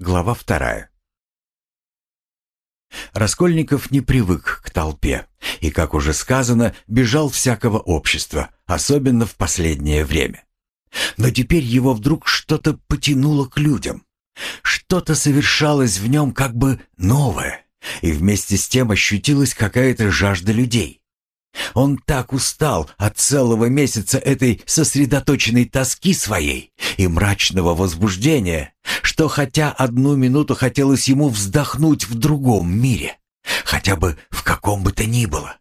Глава вторая. Раскольников не привык к толпе и, как уже сказано, бежал всякого общества, особенно в последнее время. Но теперь его вдруг что-то потянуло к людям. Что-то совершалось в нем как бы новое, и вместе с тем ощутилась какая-то жажда людей. Он так устал от целого месяца этой сосредоточенной тоски своей и мрачного возбуждения, что хотя одну минуту хотелось ему вздохнуть в другом мире, хотя бы в каком бы то ни было.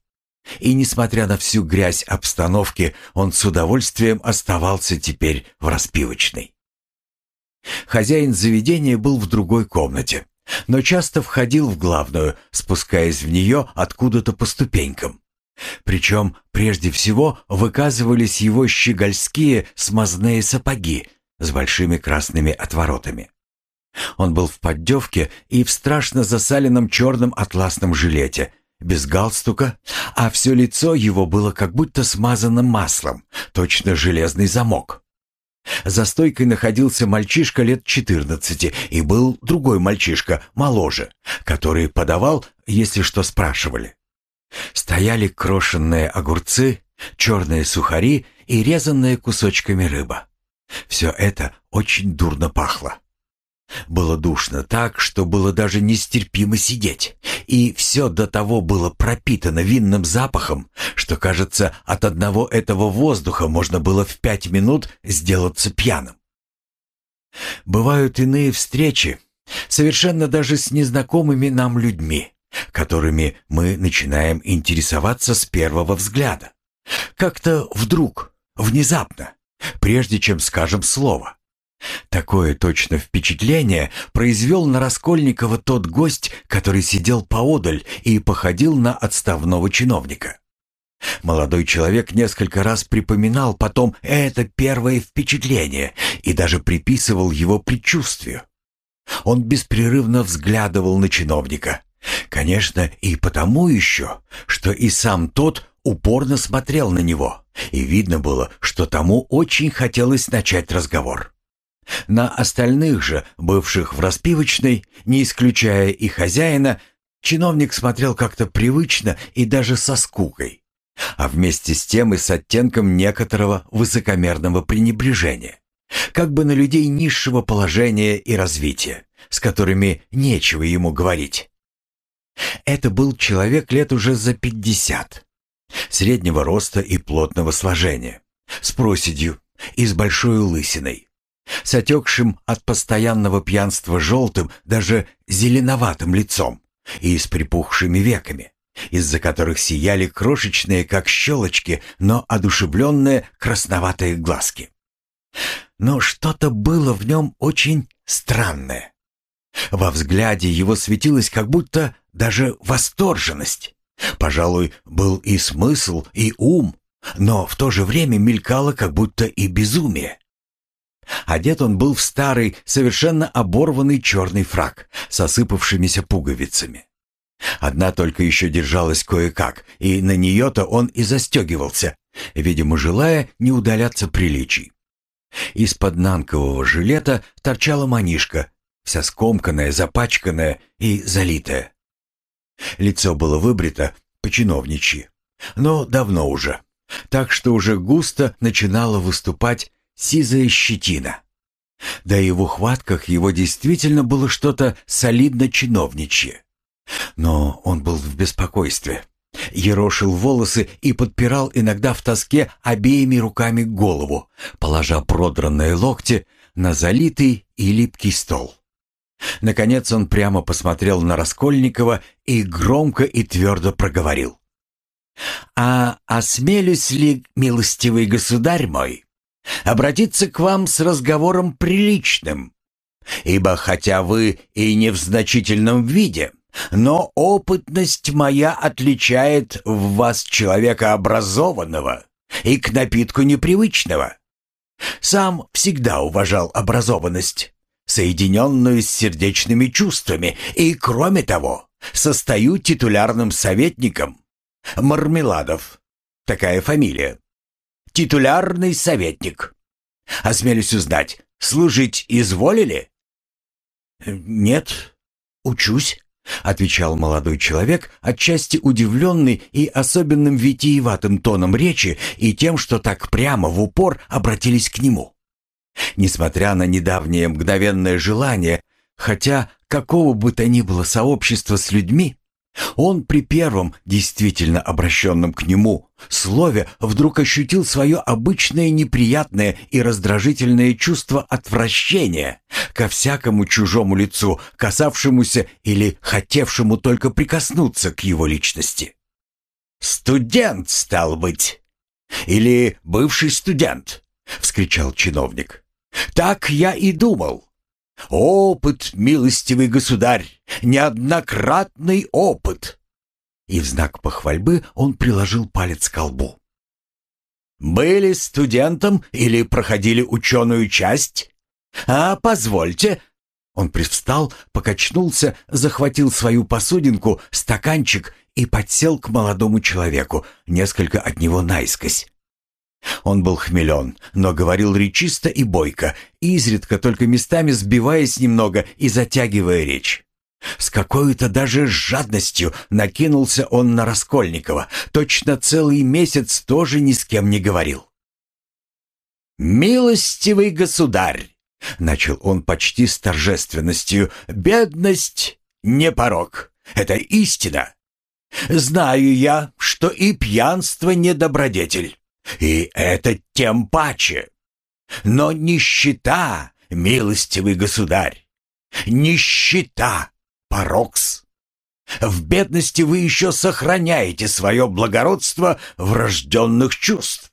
И несмотря на всю грязь обстановки, он с удовольствием оставался теперь в распивочной. Хозяин заведения был в другой комнате, но часто входил в главную, спускаясь в нее откуда-то по ступенькам. Причем прежде всего выказывались его щегольские смазные сапоги с большими красными отворотами. Он был в поддевке и в страшно засаленном черном атласном жилете, без галстука, а все лицо его было как будто смазано маслом, точно железный замок. За стойкой находился мальчишка лет четырнадцати, и был другой мальчишка, моложе, который подавал, если что спрашивали. Стояли крошенные огурцы, черные сухари и резанные кусочками рыба. Все это очень дурно пахло. Было душно так, что было даже нестерпимо сидеть, и все до того было пропитано винным запахом, что, кажется, от одного этого воздуха можно было в пять минут сделаться пьяным. Бывают иные встречи, совершенно даже с незнакомыми нам людьми которыми мы начинаем интересоваться с первого взгляда. Как-то вдруг, внезапно, прежде чем скажем слово. Такое точно впечатление произвел на Раскольникова тот гость, который сидел поодаль и походил на отставного чиновника. Молодой человек несколько раз припоминал потом это первое впечатление и даже приписывал его предчувствию. Он беспрерывно взглядывал на чиновника, Конечно, и потому еще, что и сам тот упорно смотрел на него, и видно было, что тому очень хотелось начать разговор. На остальных же, бывших в распивочной, не исключая и хозяина, чиновник смотрел как-то привычно и даже со скукой, а вместе с тем и с оттенком некоторого высокомерного пренебрежения, как бы на людей низшего положения и развития, с которыми нечего ему говорить. Это был человек лет уже за пятьдесят, среднего роста и плотного сложения, с проседью и с большой лысиной, с отекшим от постоянного пьянства желтым, даже зеленоватым лицом и с припухшими веками, из-за которых сияли крошечные, как щелочки, но одушевленные красноватые глазки. Но что-то было в нем очень странное. Во взгляде его светилось как будто даже восторженность. Пожалуй, был и смысл, и ум, но в то же время мелькало как будто и безумие. Одет он был в старый, совершенно оборванный черный фрак с осыпавшимися пуговицами. Одна только еще держалась кое-как, и на нее-то он и застегивался, видимо, желая не удаляться приличий. Из-под нанкового жилета торчала манишка, вся скомканная, запачканная и залитая. Лицо было выбрито по-чиновничьи, но давно уже, так что уже густо начинала выступать сизая щетина. Да и в ухватках его действительно было что-то солидно чиновничье. Но он был в беспокойстве. Ерошил волосы и подпирал иногда в тоске обеими руками голову, положа продранные локти на залитый и липкий стол. Наконец он прямо посмотрел на Раскольникова и громко и твердо проговорил. «А осмелюсь ли, милостивый государь мой, обратиться к вам с разговором приличным? Ибо хотя вы и не в значительном виде, но опытность моя отличает в вас человека образованного и к напитку непривычного. Сам всегда уважал образованность, соединенную с сердечными чувствами, и, кроме того, состою титулярным советником. Мармеладов. Такая фамилия. Титулярный советник. Осмелюсь узнать, служить изволили? «Нет, учусь», — отвечал молодой человек, отчасти удивленный и особенным витиеватым тоном речи и тем, что так прямо в упор обратились к нему. Несмотря на недавнее мгновенное желание, хотя какого бы то ни было сообщества с людьми, он при первом, действительно обращенном к нему, слове вдруг ощутил свое обычное неприятное и раздражительное чувство отвращения ко всякому чужому лицу, касавшемуся или хотевшему только прикоснуться к его личности. «Студент, стал быть! Или бывший студент!» — вскричал чиновник. «Так я и думал. Опыт, милостивый государь, неоднократный опыт. И в знак похвальбы он приложил палец к колбу. Были студентом или проходили ученую часть? А, позвольте. Он привстал, покачнулся, захватил свою посудинку, стаканчик и подсел к молодому человеку, несколько от него наискось. Он был хмелен, но говорил речисто и бойко, изредка только местами сбиваясь немного и затягивая речь. С какой-то даже жадностью накинулся он на Раскольникова, точно целый месяц тоже ни с кем не говорил. «Милостивый государь!» — начал он почти с торжественностью. «Бедность — не порок, это истина. Знаю я, что и пьянство не добродетель. И это тем паче. Но нищета, милостивый государь, нищета, порокс. В бедности вы еще сохраняете свое благородство врожденных чувств.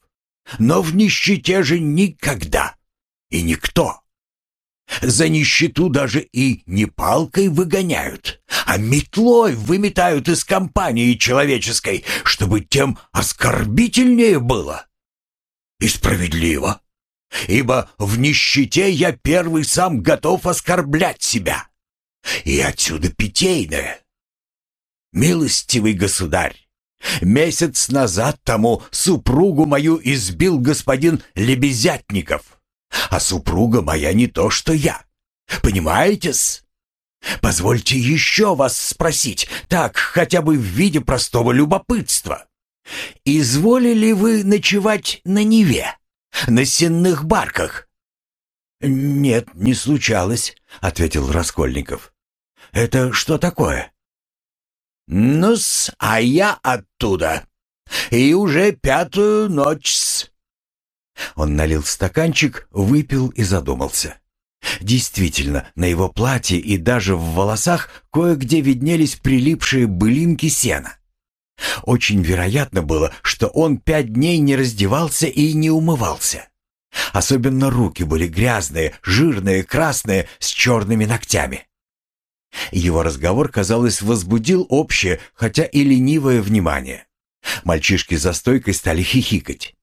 Но в нищете же никогда и никто. За нищету даже и не палкой выгоняют, а метлой выметают из компании человеческой, чтобы тем оскорбительнее было. И справедливо, ибо в нищете я первый сам готов оскорблять себя. И отсюда питейное. Милостивый государь, месяц назад тому супругу мою избил господин Лебезятников а супруга моя не то, что я. Понимаете-с? Позвольте еще вас спросить, так, хотя бы в виде простого любопытства. Изволили вы ночевать на Неве, на сенных барках? Нет, не случалось, ответил Раскольников. Это что такое? Ну-с, а я оттуда. И уже пятую ночь-с. Он налил стаканчик, выпил и задумался. Действительно, на его платье и даже в волосах кое-где виднелись прилипшие былинки сена. Очень вероятно было, что он пять дней не раздевался и не умывался. Особенно руки были грязные, жирные, красные, с черными ногтями. Его разговор, казалось, возбудил общее, хотя и ленивое внимание. Мальчишки за стойкой стали хихикать.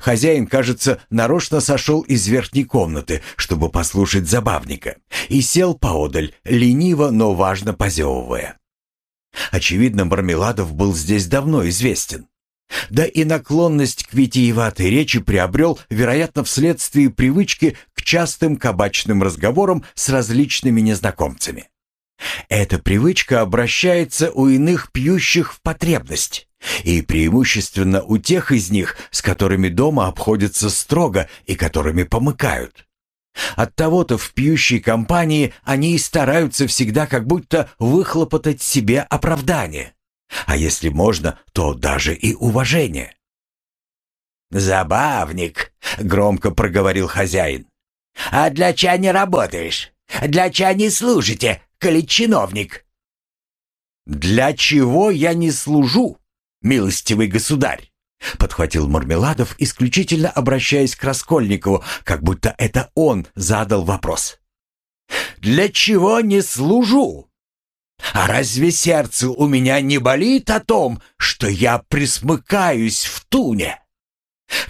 Хозяин, кажется, нарочно сошел из верхней комнаты, чтобы послушать забавника, и сел поодаль, лениво, но важно позевывая. Очевидно, Мармеладов был здесь давно известен. Да и наклонность к витиеватой речи приобрел, вероятно, вследствие привычки к частым кабачным разговорам с различными незнакомцами. Эта привычка обращается у иных пьющих в потребность, и преимущественно у тех из них, с которыми дома обходятся строго и которыми помыкают. Оттого-то в пьющей компании они и стараются всегда как будто выхлопотать себе оправдание, а если можно, то даже и уважение. «Забавник», — громко проговорил хозяин. «А для ча не работаешь? Для ча не служите, коли чиновник?» «Для чего я не служу?» Милостивый государь!» Подхватил Мармеладов, исключительно обращаясь к Раскольникову, как будто это он задал вопрос. «Для чего не служу? А разве сердце у меня не болит о том, что я присмыкаюсь в туне?»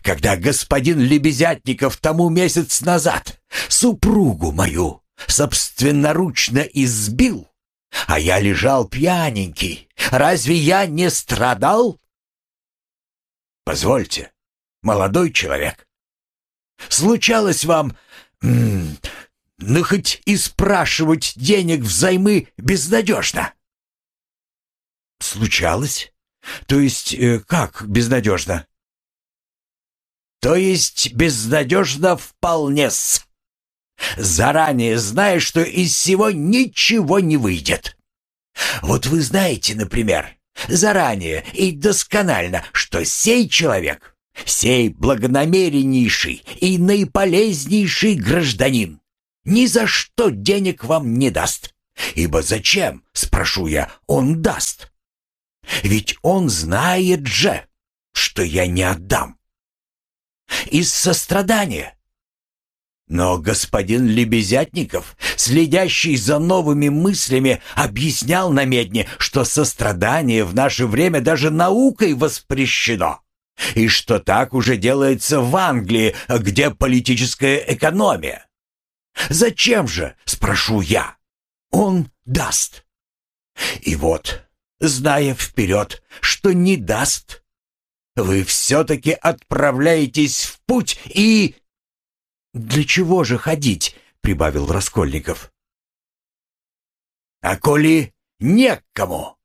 Когда господин Лебезятников тому месяц назад супругу мою собственноручно избил, а я лежал пьяненький. Разве я не страдал? Позвольте, молодой человек. Случалось вам... ну хоть и спрашивать денег взаймы безнадежно. Случалось? То есть, э, как безнадежно? То есть безнадежно вполне-с. Заранее зная, что из всего ничего не выйдет. Вот вы знаете, например, заранее и досконально, что сей человек, сей благонамереннейший и наиполезнейший гражданин ни за что денег вам не даст. Ибо зачем, спрошу я, он даст? Ведь он знает же, что я не отдам. Из сострадания. Но господин Лебезятников, следящий за новыми мыслями, объяснял на медне, что сострадание в наше время даже наукой воспрещено, и что так уже делается в Англии, где политическая экономия. Зачем же, спрошу я, он даст? И вот, зная вперед, что не даст, вы все-таки отправляетесь в путь и... «Для чего же ходить?» — прибавил Раскольников. «А коли некому?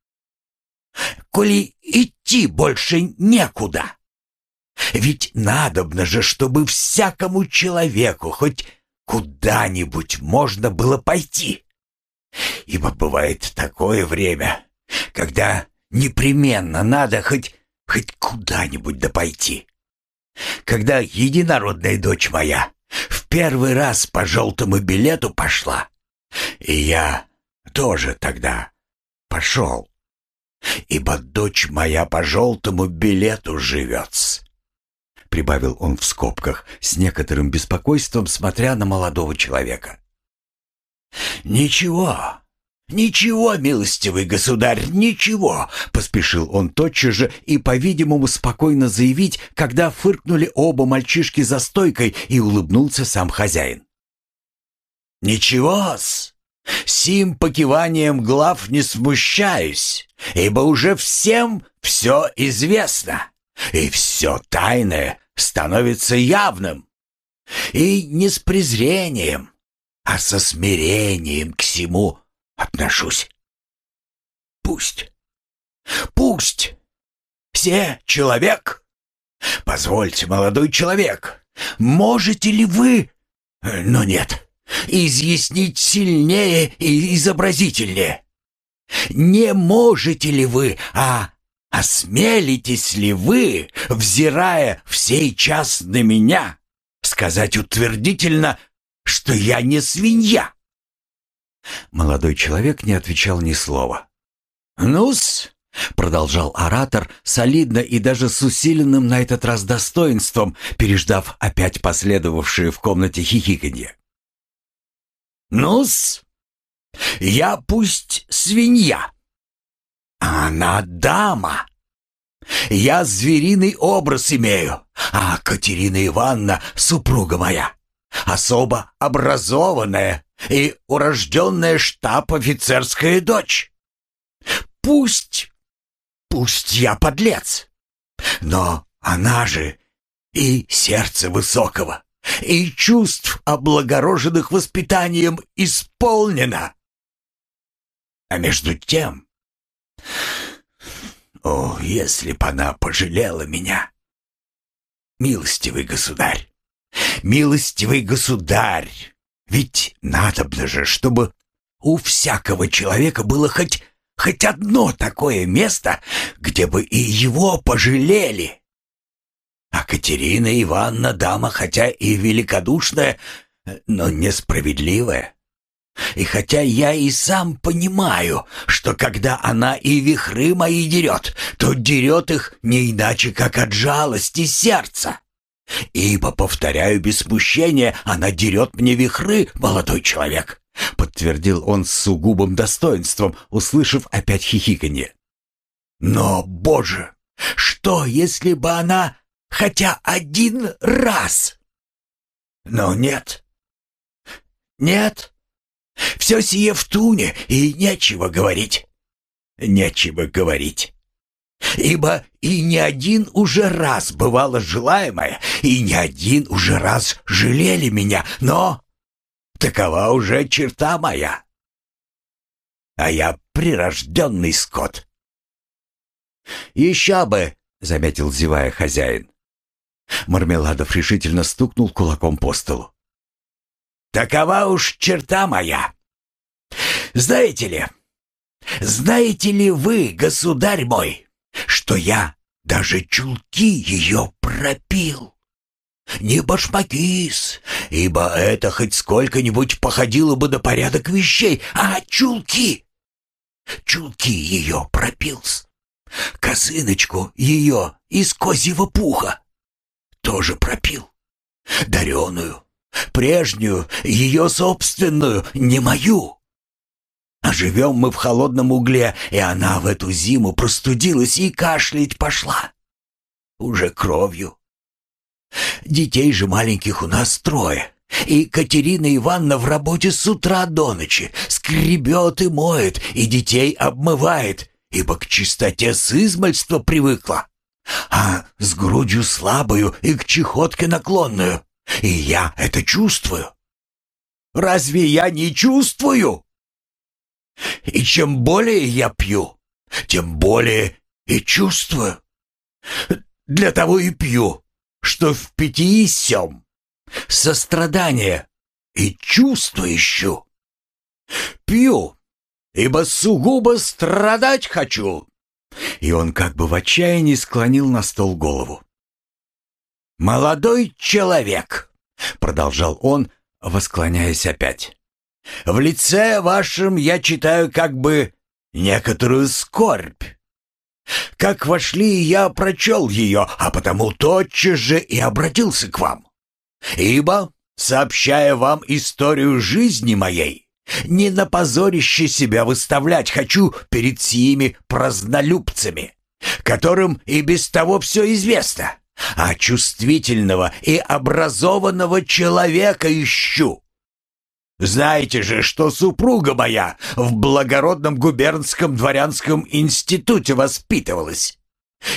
Коли идти больше некуда? Ведь надобно же, чтобы всякому человеку хоть куда-нибудь можно было пойти. Ибо бывает такое время, когда непременно надо хоть, хоть куда-нибудь да пойти. Когда единородная дочь моя первый раз по желтому билету пошла. И я тоже тогда пошел. Ибо дочь моя по желтому билету живет. Прибавил он в скобках, с некоторым беспокойством смотря на молодого человека. «Ничего, «Ничего, милостивый государь, ничего!» — поспешил он тотчас же и, по-видимому, спокойно заявить, когда фыркнули оба мальчишки за стойкой и улыбнулся сам хозяин. «Ничего-с! Сим покиванием глав не смущаюсь, ибо уже всем все известно, и все тайное становится явным. И не с презрением, а со смирением к всему отношусь. Пусть. Пусть. Все человек. Позвольте, молодой человек, можете ли вы... Но нет, изъяснить сильнее и изобразительнее. Не можете ли вы, а осмелитесь ли вы, взирая в час на меня, сказать утвердительно, что я не свинья? Молодой человек не отвечал ни слова. «Ну-с», — продолжал оратор, солидно и даже с усиленным на этот раз достоинством, переждав опять последовавшие в комнате хихиканье. «Ну-с, я пусть свинья, а она дама. Я звериный образ имею, а Катерина Ивановна, супруга моя, особо образованная, и урожденная штаб-офицерская дочь. Пусть, пусть я подлец, но она же и сердце высокого, и чувств, облагороженных воспитанием, исполнена. А между тем... О, если б она пожалела меня! Милостивый государь! Милостивый государь! Ведь надобно же, чтобы у всякого человека было хоть, хоть одно такое место, где бы и его пожалели. А Катерина Ивановна дама, хотя и великодушная, но несправедливая. И хотя я и сам понимаю, что когда она и вихры мои дерет, то дерет их не иначе, как от жалости сердца. «Ибо, повторяю без смущения, она дерет мне вихры, молодой человек», — подтвердил он с сугубым достоинством, услышав опять хихиканье. «Но, Боже, что, если бы она хотя один раз?» «Но нет, нет, все сие в туне, и нечего говорить, нечего говорить». Ибо и не один уже раз бывало желаемое, и не один уже раз жалели меня, но Такова уже черта моя. А я прирожденный скот. «Еще бы!» — заметил зевая хозяин. Мармеладов решительно стукнул кулаком по столу. «Такова уж черта моя. Знаете ли, знаете ли вы, государь мой, что я даже чулки ее пропил?» Не башмакис, ибо это хоть сколько-нибудь походило бы на порядок вещей, а чулки. Чулки ее пропилс. Косыночку ее из козьего пуха тоже пропил. Дареную, прежнюю, ее собственную, не мою. А живем мы в холодном угле, и она в эту зиму простудилась и кашлять пошла. Уже кровью. Детей же маленьких у нас трое. И Катерина Ивановна в работе с утра до ночи скребет и моет, и детей обмывает, ибо к чистоте с измальства привыкла. А с грудью слабую и к чехотке наклонную. И я это чувствую. Разве я не чувствую? И чем более я пью, тем более и чувствую. Для того и пью, что в пяти сём сострадание и чувство ищу. Пью, ибо сугубо страдать хочу. И он как бы в отчаянии склонил на стол голову. «Молодой человек», — продолжал он, восклоняясь опять, — «в лице вашем я читаю как бы некоторую скорбь. Как вошли, я прочел ее, а потому тотчас же и обратился к вам. Ибо, сообщая вам историю жизни моей, не на позорище себя выставлять хочу перед сими празднолюбцами, которым и без того все известно, а чувствительного и образованного человека ищу. Знаете же, что супруга моя в благородном губернском дворянском институте воспитывалась.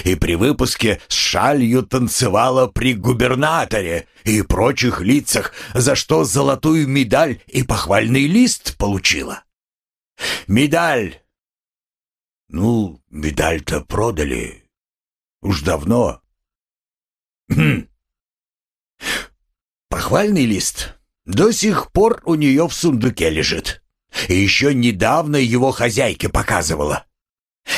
И при выпуске с шалью танцевала при губернаторе и прочих лицах, за что золотую медаль и похвальный лист получила. Медаль! Ну, медаль-то продали. Уж давно. Хм. Похвальный лист до сих пор у нее в сундуке лежит. И еще недавно его хозяйке показывала.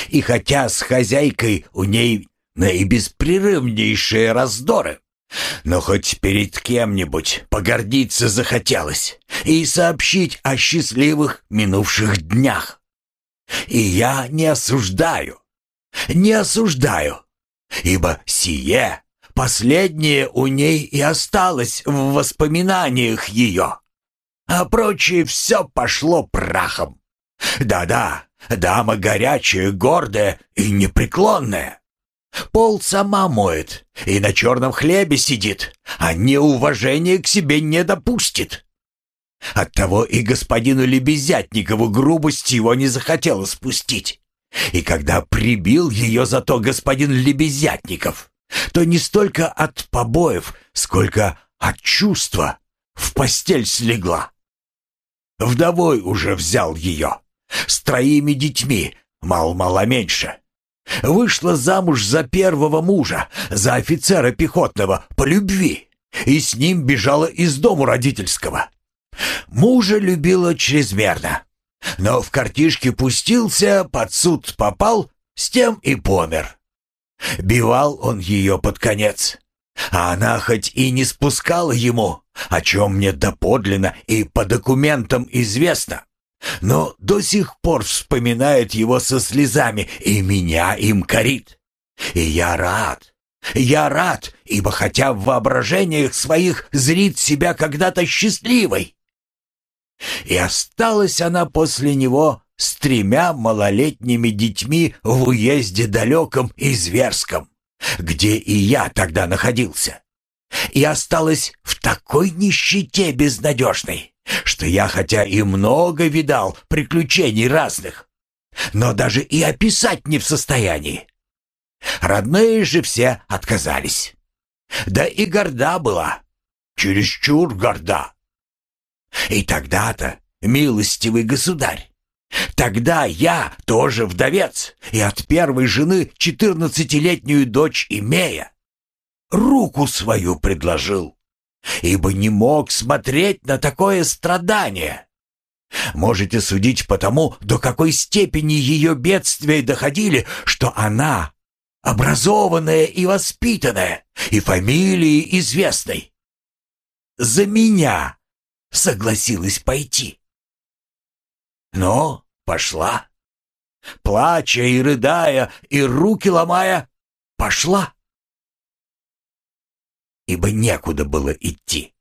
И хотя с хозяйкой у ней наибеспрерывнейшие раздоры, но хоть перед кем-нибудь погордиться захотелось и сообщить о счастливых минувших днях. И я не осуждаю, не осуждаю, ибо сие Последнее у ней и осталось в воспоминаниях ее. А прочее все пошло прахом. Да-да, дама горячая, гордая и непреклонная. Пол сама моет и на черном хлебе сидит, а неуважение к себе не допустит. Оттого и господину Лебезятникову грубость его не захотела спустить. И когда прибил ее за то господин Лебезятников, то не столько от побоев, сколько от чувства в постель слегла. Вдовой уже взял ее, с троими детьми, мал-мало меньше. Вышла замуж за первого мужа, за офицера пехотного, по любви, и с ним бежала из дому родительского. Мужа любила чрезмерно, но в картишке пустился, под суд попал, с тем и помер. Бивал он ее под конец. А она хоть и не спускала ему, о чем мне доподлинно и по документам известно, но до сих пор вспоминает его со слезами и меня им корит. И я рад, я рад, ибо хотя в воображениях своих зрит себя когда-то счастливой. И осталась она после него с тремя малолетними детьми в уезде далеком и зверском, где и я тогда находился. И осталась в такой нищете безнадежной, что я хотя и много видал приключений разных, но даже и описать не в состоянии. Родные же все отказались. Да и горда была, чересчур горда. И тогда-то, милостивый государь, тогда я тоже вдовец и от первой жены четырнадцатилетнюю дочь имея, руку свою предложил, ибо не мог смотреть на такое страдание. Можете судить по тому, до какой степени ее бедствия доходили, что она, образованная и воспитанная, и фамилии известной, за меня согласилась пойти. Но пошла. Плача и рыдая, и руки ломая, пошла. Ибо некуда было идти.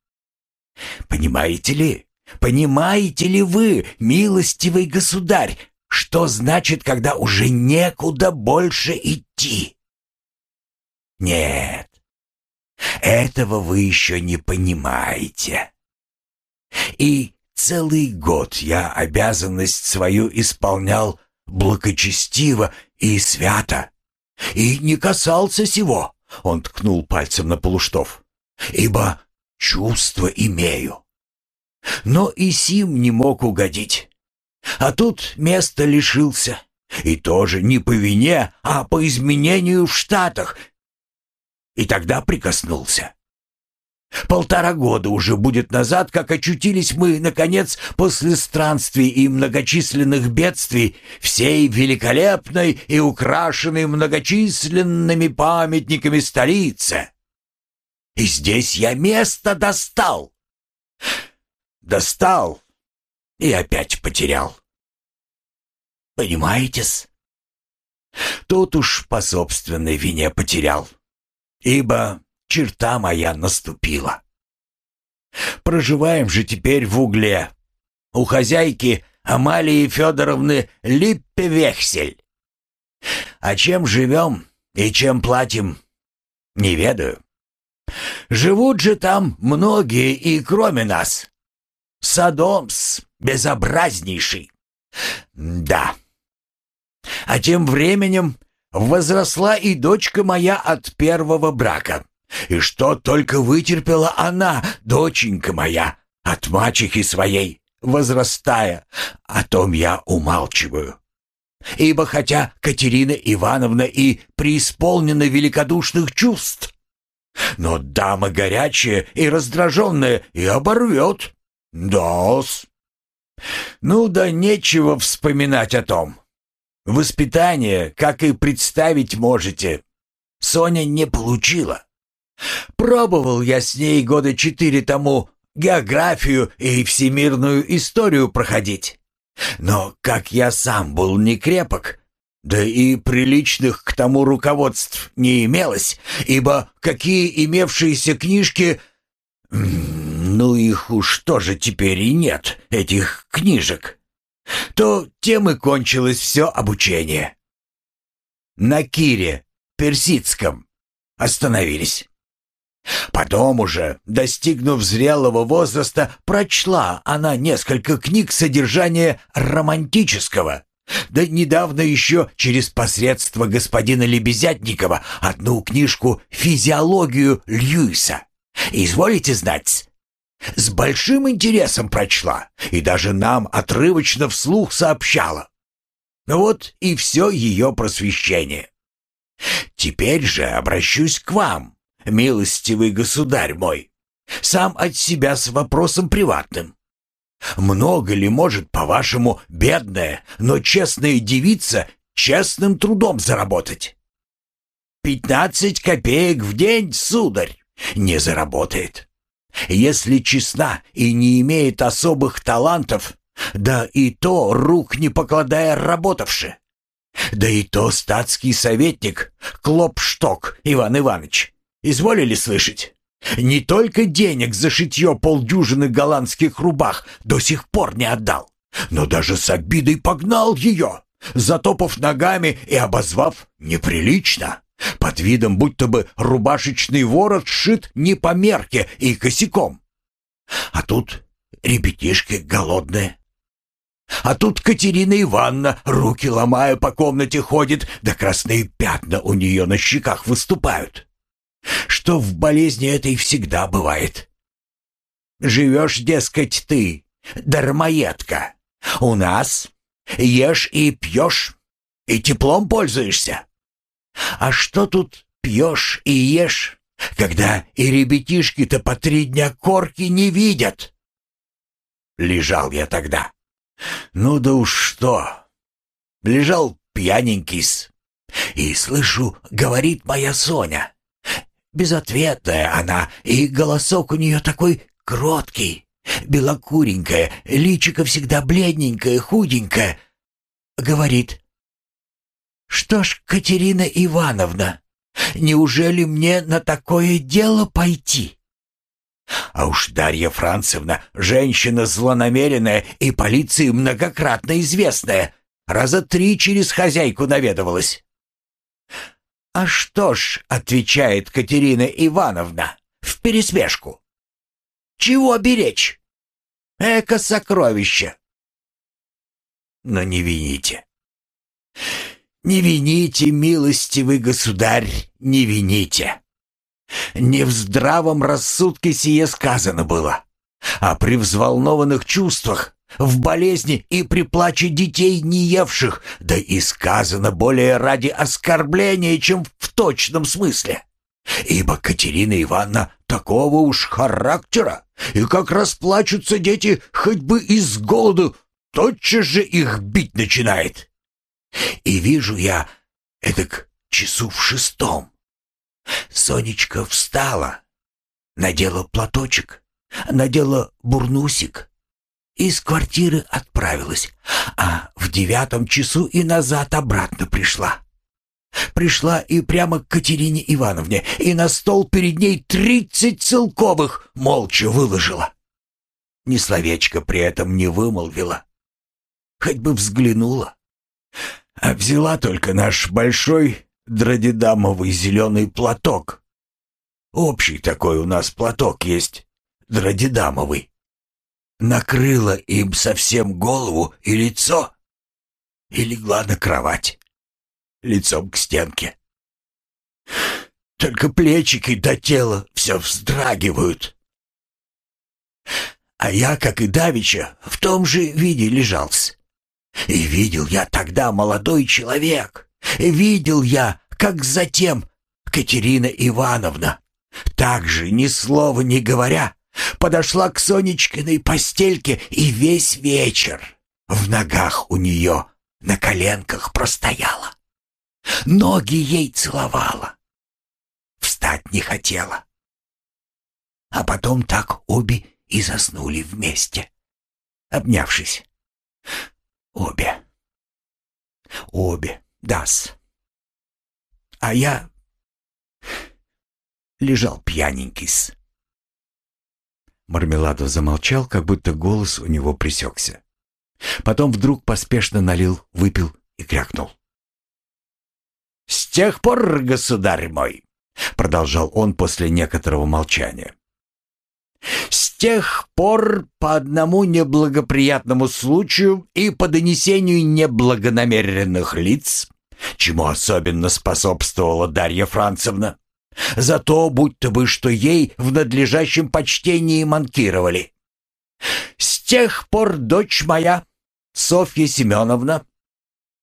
Понимаете ли, понимаете ли вы, милостивый государь, что значит, когда уже некуда больше идти? Нет, этого вы еще не понимаете. И целый год я обязанность свою исполнял благочестиво и свято. И не касался сего, он ткнул пальцем на полуштов, ибо чувство имею. Но и сим не мог угодить. А тут место лишился. И тоже не по вине, а по изменению в Штатах. И тогда прикоснулся. Полтора года уже будет назад, как очутились мы, наконец, после странствий и многочисленных бедствий, всей великолепной и украшенной многочисленными памятниками столицы. И здесь я место достал. Достал и опять потерял. Понимаете-с? Тут уж по собственной вине потерял, ибо черта моя наступила. Проживаем же теперь в угле. У хозяйки Амалии Федоровны Липпе-Вехсель. А чем живем и чем платим, не ведаю. Живут же там многие и кроме нас. Содомс безобразнейший. Да. А тем временем возросла и дочка моя от первого брака. И что только вытерпела она, доченька моя, от мачехи своей, возрастая, о том я умалчиваю. Ибо хотя Катерина Ивановна и преисполнена великодушных чувств, но дама горячая и раздраженная и оборвет. Да-с. Ну да нечего вспоминать о том. Воспитание, как и представить можете, Соня не получила. Пробовал я с ней года четыре тому географию и всемирную историю проходить. Но как я сам был не крепок, да и приличных к тому руководств не имелось, ибо какие имевшиеся книжки... Ну их уж тоже теперь и нет, этих книжек. То тем и кончилось все обучение. На Кире, персидском, остановились. Потом уже, достигнув зрелого возраста, прочла она несколько книг содержания романтического. Да недавно еще через посредство господина Лебезятникова одну книжку «Физиологию Льюиса». Изволите знать? С большим интересом прочла и даже нам отрывочно вслух сообщала. Ну вот и все ее просвещение. Теперь же обращусь к вам, милостивый государь мой, сам от себя с вопросом приватным. Много ли может, по-вашему, бедная, но честная девица честным трудом заработать? Пятнадцать копеек в день, сударь, не заработает. Если честна и не имеет особых талантов, да и то рук не покладая работавши. Да и то статский советник Клопшток Иван Иванович Изволили слышать? Не только денег за шитье полдюжины голландских рубах до сих пор не отдал, но даже с обидой погнал ее, затопав ногами и обозвав неприлично, под видом будто бы рубашечный ворот сшит не по мерке и косяком. А тут ребятишки голодные. А тут Катерина Ивановна, руки ломая по комнате ходит, да красные пятна у нее на щеках выступают что в болезни этой всегда бывает. Живешь, дескать, ты, дармоедка. У нас ешь и пьешь, и теплом пользуешься. А что тут пьешь и ешь, когда и ребятишки-то по три дня корки не видят? Лежал я тогда. Ну да уж что. Лежал пьяненький-с. И слышу, говорит моя Соня. Безответная она, и голосок у нее такой кроткий, белокуренькая, личико всегда бледненькое, худенькое. Говорит, «Что ж, Катерина Ивановна, неужели мне на такое дело пойти?» А уж Дарья Францевна, женщина злонамеренная и полиции многократно известная, раза три через хозяйку наведывалась. «А что ж», — отвечает Катерина Ивановна, в пересмешку, «чего беречь? Эко-сокровище!» Но не вините. Не вините, милостивый государь, не вините. Не в здравом рассудке сие сказано было, а при взволнованных чувствах, в болезни и при плаче детей не евших, да и сказано более ради оскорбления, чем в точном смысле. Ибо Катерина Ивановна такого уж характера, и как расплачутся дети хоть бы из голоду, тотчас же их бить начинает. И вижу я, эдак часу в шестом, Сонечка встала, надела платочек, надела бурнусик, из квартиры отправилась, а в девятом часу и назад обратно пришла. Пришла и прямо к Катерине Ивановне, и на стол перед ней тридцать целковых молча выложила. Ни словечко при этом не вымолвила. Хоть бы взглянула. А взяла только наш большой дродидамовый зеленый платок. Общий такой у нас платок есть, дродидамовый. Накрыла им совсем голову и лицо и легла на кровать, лицом к стенке. Только плечики до тела все вздрагивают. А я, как и Давича, в том же виде лежался. И видел я тогда молодой человек, Видел я, как затем Катерина Ивановна, также ни слова не говоря, подошла к Сонечкиной постельке и весь вечер в ногах у нее на коленках простояла. Ноги ей целовала. Встать не хотела. А потом так обе и заснули вместе, обнявшись. Обе. Обе Дас. А я лежал пьяненький-с. Мармеладов замолчал, как будто голос у него пресекся. Потом вдруг поспешно налил, выпил и крякнул. «С тех пор, государь мой», — продолжал он после некоторого молчания, «с тех пор по одному неблагоприятному случаю и по донесению неблагонамеренных лиц чему особенно способствовала Дарья Францевна. За то, будто бы, что ей в надлежащем почтении манкировали. С тех пор дочь моя, Софья Семеновна,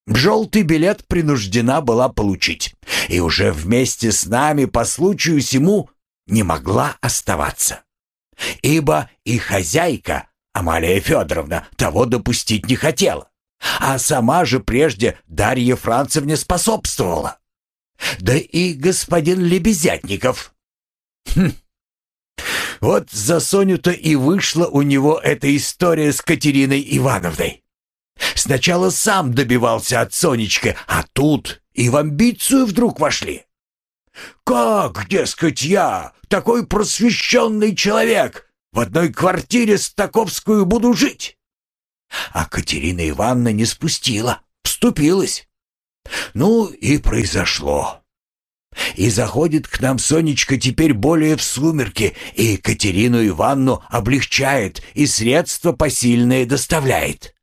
желтый билет принуждена была получить, и уже вместе с нами по случаю сему не могла оставаться. Ибо и хозяйка, Амалия Федоровна, того допустить не хотела. А сама же прежде Дарье Францевне способствовала. Да и господин Лебезятников. Хм. Вот за Соню-то и вышла у него эта история с Катериной Ивановной. Сначала сам добивался от Сонечки, а тут и в амбицию вдруг вошли. Как, дескать, я, такой просвещенный человек, в одной квартире с Таковскую буду жить? А Катерина Ивановна не спустила, вступилась. Ну и произошло. И заходит к нам Сонечка теперь более в сумерки, и Катерину Ивановну облегчает и средства посильные доставляет.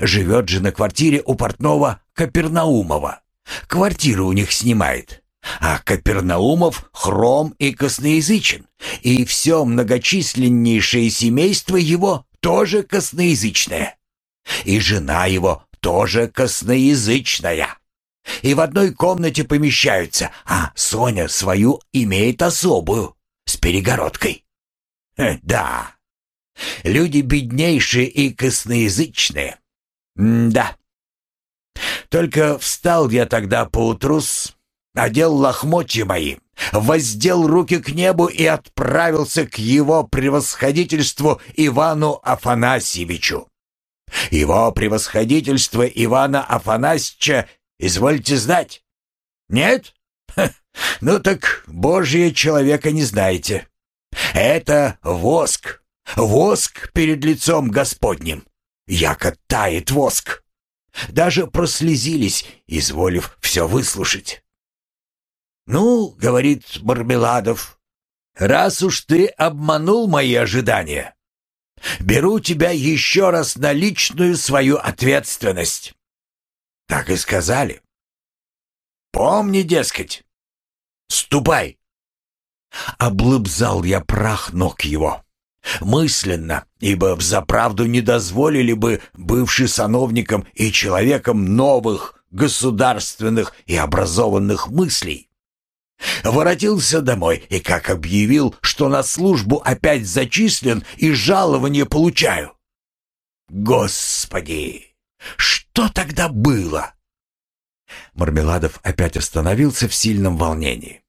Живет же на квартире у портного Капернаумова. Квартиру у них снимает. а Капернаумов хром и косноязычен, и все многочисленнейшее семейство его тоже косноязычное, и жена его тоже косноязычная. И в одной комнате помещаются, а Соня свою имеет особую, с перегородкой. Э, да, люди беднейшие и косноязычные. М да. Только встал я тогда поутру с одел лохмотья мои, воздел руки к небу и отправился к его превосходительству Ивану Афанасьевичу. Его превосходительство Ивана Афанасьевича, извольте знать? Нет? Ха, ну так Божье человека не знаете. Это воск, воск перед лицом Господним. Яко тает воск. Даже прослезились, изволив все выслушать. «Ну, — говорит Мармеладов, — раз уж ты обманул мои ожидания, беру тебя еще раз на личную свою ответственность». Так и сказали. «Помни, дескать, ступай». Облыбзал я прах ног его. Мысленно, ибо взаправду не дозволили бы бывший сановникам и человеком новых, государственных и образованных мыслей Воротился домой и как объявил, что на службу опять зачислен и жалование получаю. Господи, что тогда было? Мармеладов опять остановился в сильном волнении.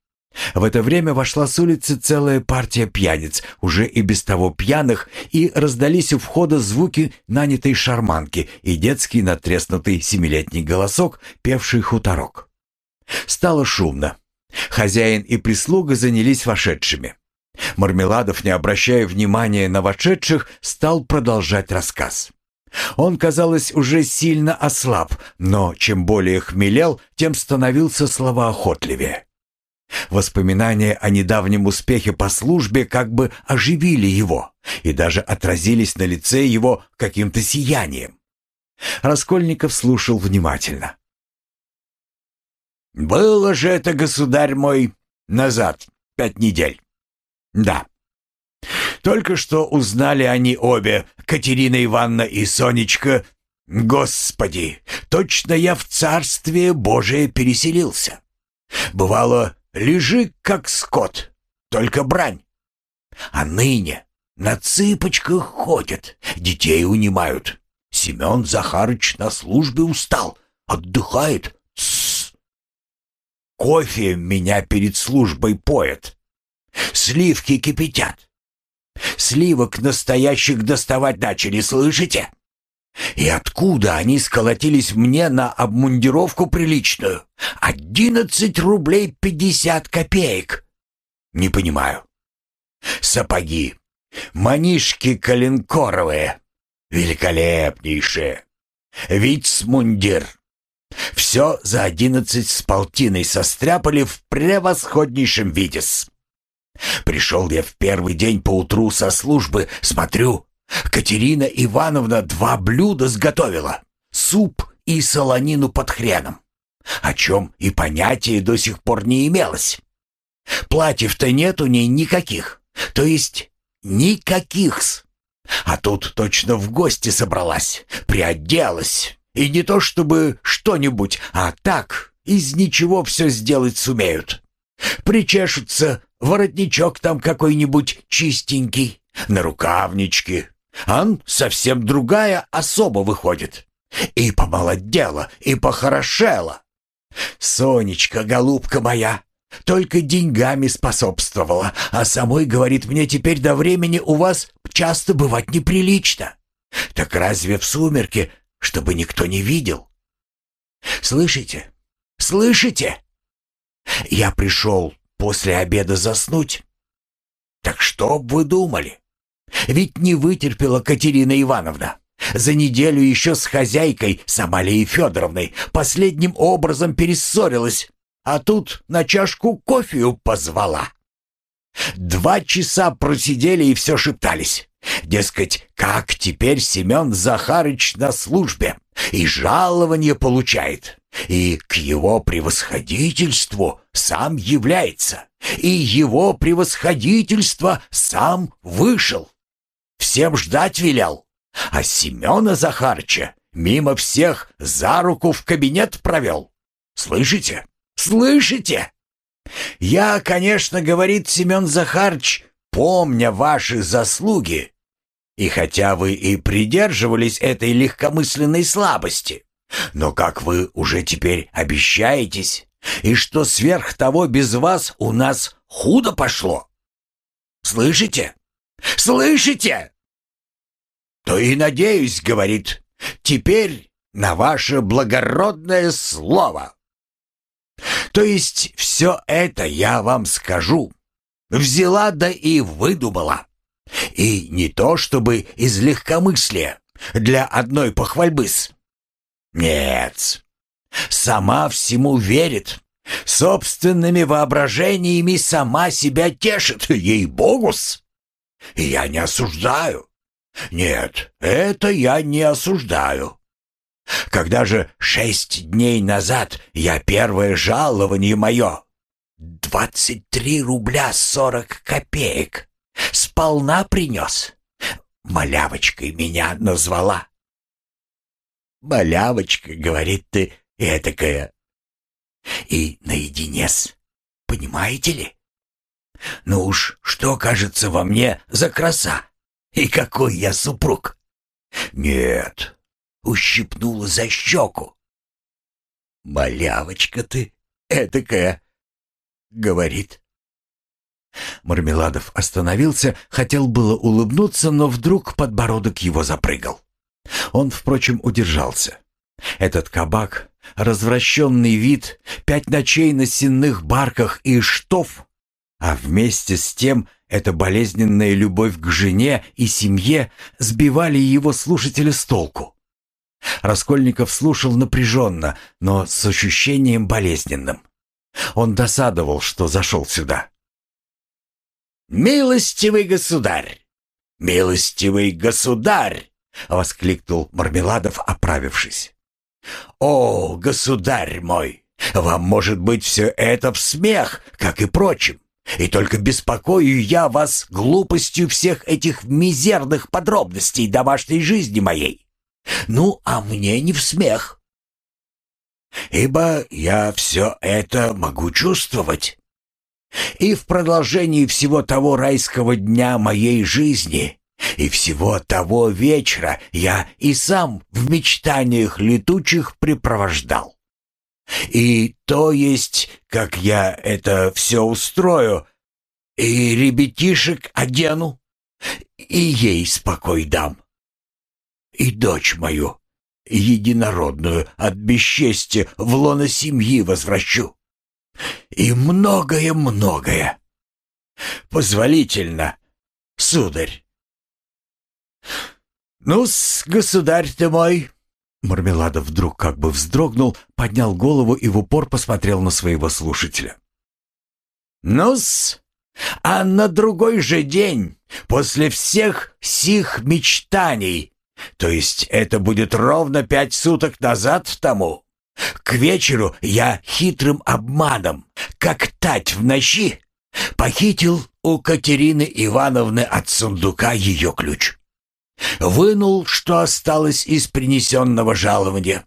В это время вошла с улицы целая партия пьяниц, уже и без того пьяных, и раздались у входа звуки нанятой шарманки и детский натреснутый семилетний голосок, певший хуторок. Стало шумно. Хозяин и прислуга занялись вошедшими. Мармеладов, не обращая внимания на вошедших, стал продолжать рассказ. Он, казалось, уже сильно ослаб, но чем более хмелел, тем становился словоохотливее. Воспоминания о недавнем успехе по службе как бы оживили его и даже отразились на лице его каким-то сиянием. Раскольников слушал внимательно. Было же это, государь мой, назад, пять недель. Да. Только что узнали они обе, Катерина Ивановна и Сонечка. Господи, точно я в царствие Божие переселился. Бывало, лежи как скот, только брань. А ныне на цыпочках ходят, детей унимают. Семен Захарыч на службе устал, отдыхает, Кофе меня перед службой поет. Сливки кипятят. Сливок настоящих доставать начали, слышите? И откуда они сколотились мне на обмундировку приличную? Одиннадцать рублей пятьдесят копеек. Не понимаю. Сапоги. Манишки коленкоровые. Великолепнейшие. Вицмундир. Все за одиннадцать с полтиной состряпали в превосходнейшем виде -с. Пришел я в первый день поутру со службы, смотрю, Катерина Ивановна два блюда сготовила. Суп и солонину под хреном. О чем и понятия до сих пор не имелось. Платьев-то нет у ней никаких. То есть никаких-с. А тут точно в гости собралась, приоделась, и не то чтобы что-нибудь, а так, из ничего все сделать сумеют. Причешутся, воротничок там какой-нибудь чистенький, на рукавничке. Ан совсем другая особа выходит. И помолодела, и похорошела. Сонечка, голубка моя, только деньгами способствовала, а самой, говорит, мне теперь до времени у вас часто бывать неприлично. Так разве в сумерке чтобы никто не видел. Слышите? Слышите? Я пришел после обеда заснуть. Так что б вы думали? Ведь не вытерпела Катерина Ивановна. За неделю еще с хозяйкой, с Амалией Федоровной, последним образом перессорилась, а тут на чашку кофею позвала. Два часа просидели и все шептались. Дескать, как теперь Семен Захарыч на службе и жалование получает. и к его превосходительству сам является, и его превосходительство сам вышел. Всем ждать велел, а Семена Захарча мимо всех за руку в кабинет провел. Слышите? Слышите? Я, конечно, говорит Семен Захарч, помня ваши заслуги, и хотя вы и придерживались этой легкомысленной слабости, но как вы уже теперь обещаетесь, и что сверх того без вас у нас худо пошло. Слышите? Слышите? То и надеюсь, говорит, теперь на ваше благородное слово. То есть все это я вам скажу. Взяла да и выдумала. И не то чтобы из легкомыслия, для одной похвальбы-с. Нет, сама всему верит, собственными воображениями сама себя тешит, ей-богус. Я не осуждаю. Нет, это я не осуждаю. Когда же шесть дней назад я первое жалование мое, двадцать три рубля сорок копеек, сполна принес, малявочкой меня назвала. Малявочка, говорит ты, этакая. И наедине с, понимаете ли? Ну уж, что кажется во мне за краса? И какой я супруг? Нет, ущипнула за щеку. Малявочка ты этакая, говорит. Мармеладов остановился, хотел было улыбнуться, но вдруг подбородок его запрыгал. Он, впрочем, удержался. Этот кабак, развращенный вид, пять ночей на сенных барках и штоф, а вместе с тем эта болезненная любовь к жене и семье сбивали его слушателя с толку. Раскольников слушал напряженно, но с ощущением болезненным. Он досадовал, что зашел сюда. «Милостивый государь! Милостивый государь!» — воскликнул Мармеладов, оправившись. «О, государь мой! Вам, может быть, все это в смех, как и прочим, и только беспокою я вас глупостью всех этих мизерных подробностей домашней жизни моей. Ну, а мне не в смех. Ибо я все это могу чувствовать. И в продолжении всего того райского дня моей жизни и всего того вечера я и сам в мечтаниях летучих припровождал. И то есть, как я это все устрою, и ребятишек одену, и ей спокой дам. И дочь мою, единородную, от бесчестия в лоно семьи возвращу. И многое-многое. Позволительно, сударь. «Ну-с, государь ты мой!» Мармеладов вдруг как бы вздрогнул, поднял голову и в упор посмотрел на своего слушателя. «Ну-с, а на другой же день, после всех сих мечтаний, то есть это будет ровно пять суток назад тому, к вечеру я хитрым обманом, как тать в ночи, похитил у Катерины Ивановны от сундука ее ключ. Вынул, что осталось из принесенного жалования.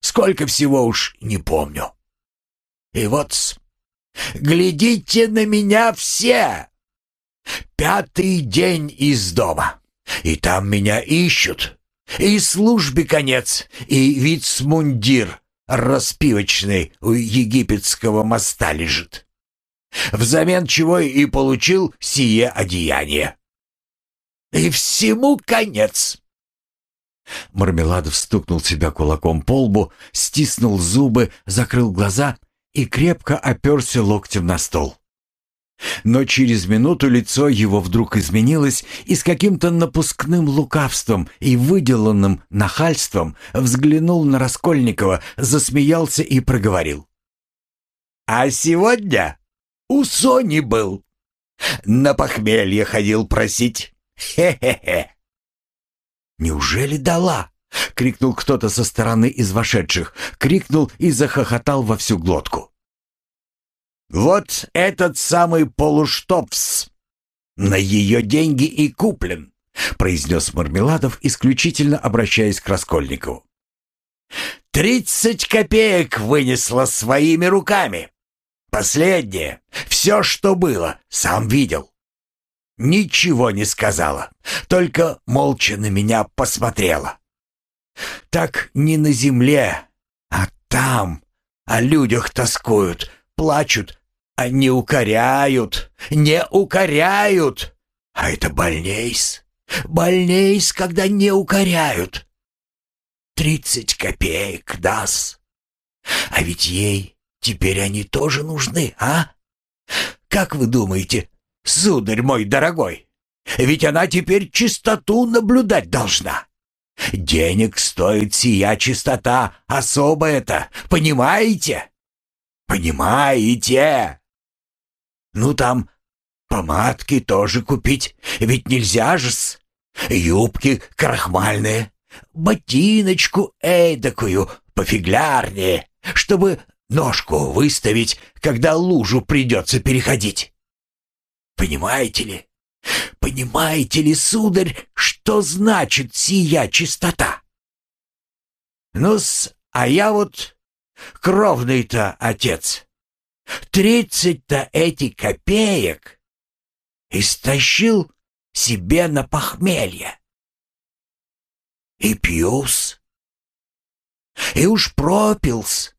Сколько всего уж не помню. И вот, глядите на меня все! Пятый день из дома, и там меня ищут. И службе конец, и вицмундир распивочный у египетского моста лежит. Взамен чего и получил сие одеяние. И всему конец. Мармеладов стукнул себя кулаком по лбу, стиснул зубы, закрыл глаза и крепко оперся локтем на стол. Но через минуту лицо его вдруг изменилось и с каким-то напускным лукавством и выделанным нахальством взглянул на Раскольникова, засмеялся и проговорил. «А сегодня у Сони был. На похмелье ходил просить. Хе-хе-хе. Неужели дала? — крикнул кто-то со стороны из вошедших, крикнул и захохотал во всю глотку. «Вот этот самый полуштопс на ее деньги и куплен», — произнес Мармеладов, исключительно обращаясь к Раскольникову. «Тридцать копеек вынесла своими руками. Последнее, все, что было, сам видел. Ничего не сказала, только молча на меня посмотрела. Так не на земле, а там. О людях тоскуют, плачут, не укоряют, не укоряют. А это больнейс. Больнейс, когда не укоряют. Тридцать копеек даст. А ведь ей теперь они тоже нужны, а? Как вы думаете, сударь мой дорогой? Ведь она теперь чистоту наблюдать должна. Денег стоит сия чистота, особо это, понимаете? Понимаете? Ну там помадки тоже купить, ведь нельзя же-с. Юбки крахмальные, ботиночку эдакую, пофиглярнее, чтобы ножку выставить, когда лужу придется переходить. Понимаете ли? Понимаете ли, сударь, что значит сия чистота? Ну-с, а я вот кровный-то отец. Тридцать-то эти копеек истощил себе на похмелье. И пьюс. И уж пропился,